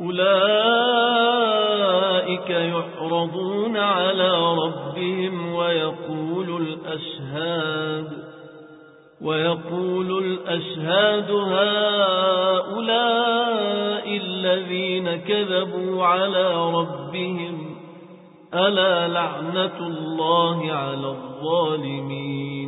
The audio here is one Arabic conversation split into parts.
أولئك يحرضون على ربهم ويقول الأشهاد ويقول الأشهاد هؤلاء الذين كذبوا على ربهم ألا لعنة الله على الظالمين؟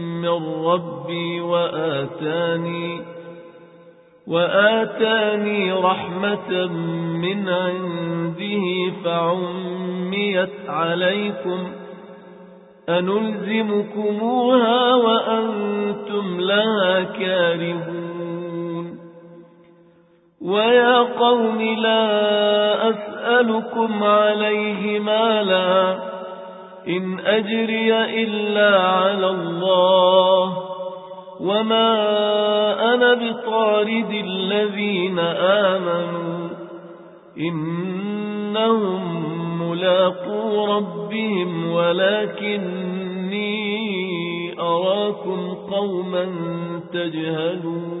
ربي وآتاني وآتاني رحمة من عنده فعميت عليكم أنلزمكموها وأنتم لها كارهون ويا قوم لا أسألكم عليه مالا إن أجري إلا على الله وما أنا بطارد الذين آمنوا إنهم ملاقو ربهم ولكني أراكم قوما تجهلون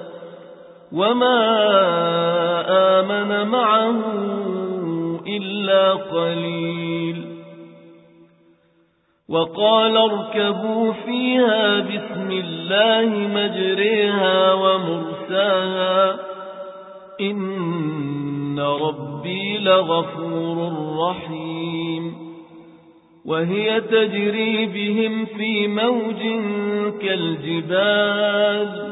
وما آمن معه إلا قليل وقال اركبوا فيها بسم الله مجريها ومرساها إن ربي لغفور رحيم وهي تجري بهم في موج كالجبال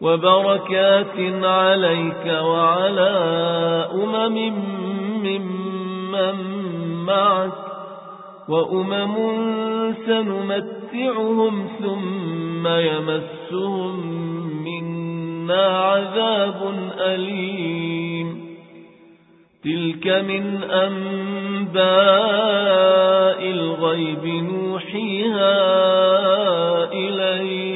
وبركات عليك وعلى أمم ممن معك وأمم سنمتعهم ثم يمسهم منا عذاب أليم. تلك من أنباء الغيب نوحيها إليك.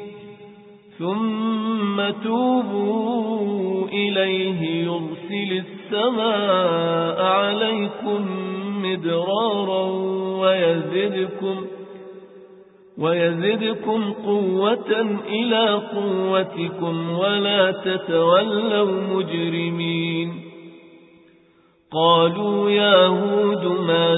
ثم توبوا إليه يرسل السماء عليكم مدرارا ويزدكم ويزدكم قوة إلى قوتكم ولا تتولوا مجرمين. قالوا يا هود ما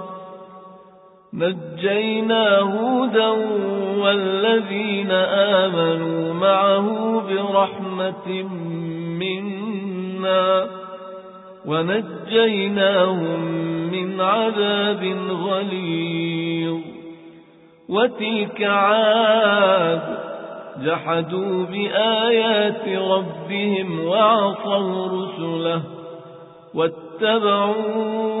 نجينا هودا والذين آمنوا معه برحمة منا ونجيناهم من عذاب غليظ وتلك عاد جحدوا بآيات ربهم وعصوا رسله واتبعوا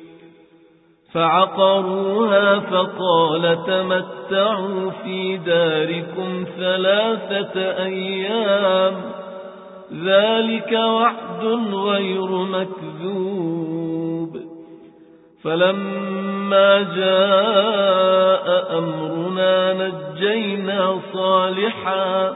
فعقروها فقال تمتعوا في داركم ثلاثة أيام ذلك وعد غير مكذوب. فلما جاء أمرنا نجينا صالحا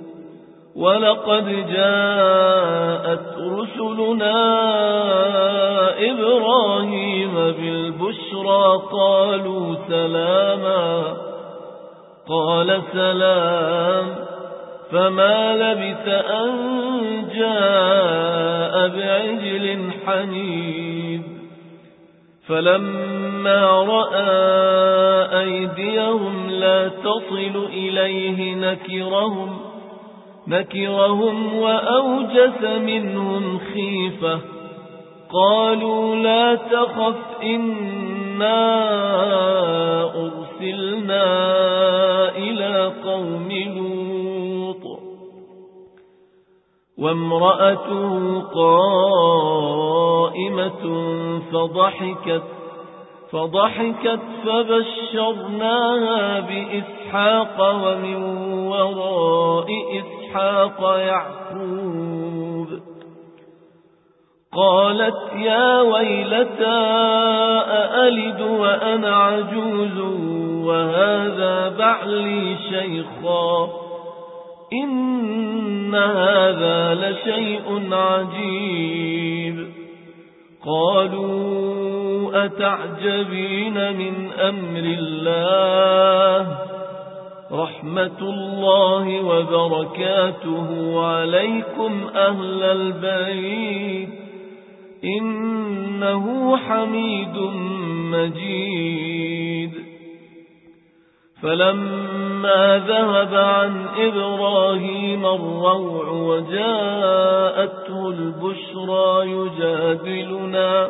ولقد جاءت رسلنا إبراهيم بالبشرى قالوا سلاما قال سلام فما لبث أن جاء بعجل حنيب فلما رأى أيديهم لا تصل إليه نكرهم نكرهم وأوجس منهم خيفة. قالوا لا تخف إنا أرسلنا إلى قوم لوط. وامرأته قائمة فضحكت فضحكت فبشرناها بإسحاق ومن وراء إسحاق. يعقوب قالت يا ويلتى أألد وأنا عجوز وهذا بعلي شيخا إن هذا لشيء عجيب قالوا أتعجبين من أمر الله رحمة الله وبركاته. عليكم أهل البيت. إنه حميد مجيد. فلما ذهب عن إبراهيم الروع وجاءته البشرى يجادلنا.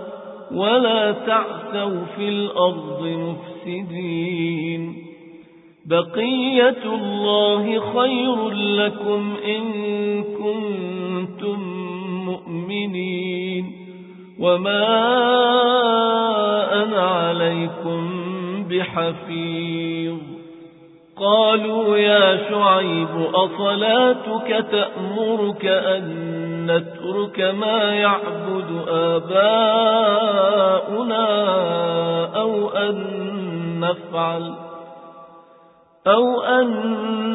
ولا تعثوا في الأرض مفسدين. بقية الله خير لكم إن كنتم مؤمنين. وما أنا عليكم بحفيظ. قالوا يا شعيب أصلاتك تأمرك أن نترك ما يعبد آباؤنا أو أن نفعل أو أن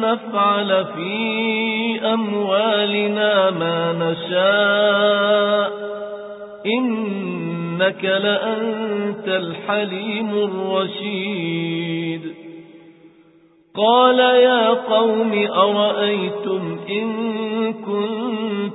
نفعل في أموالنا ما نشاء إنك لأنت الحليم الرشيد. قال يا قوم أرأيتم إن كنت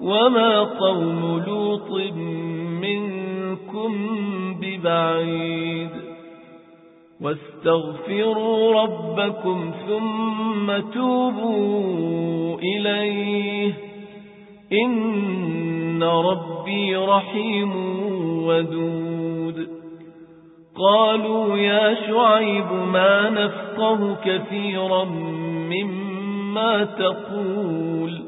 وما قوم لوط منكم ببعيد واستغفروا ربكم ثم توبوا إليه إن ربي رحيم ودود قالوا يا شعيب ما نفقه كثيرا مما تقول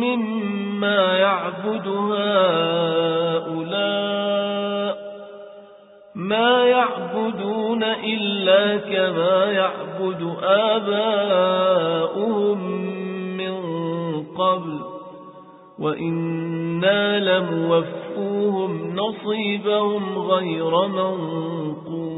مما يعبد هؤلاء ما يعبدون إلا كما يعبد آباؤهم من قبل وإنا لموفوهم نصيبهم غير منقوص.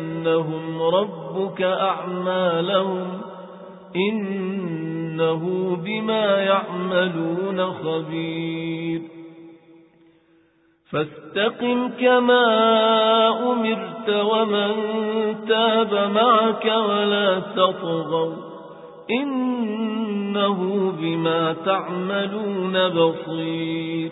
ليوفينهم ربك أعمالهم إنه بما يعملون خبير فاستقم كما أمرت ومن تاب معك ولا تطغوا إنه بما تعملون بصير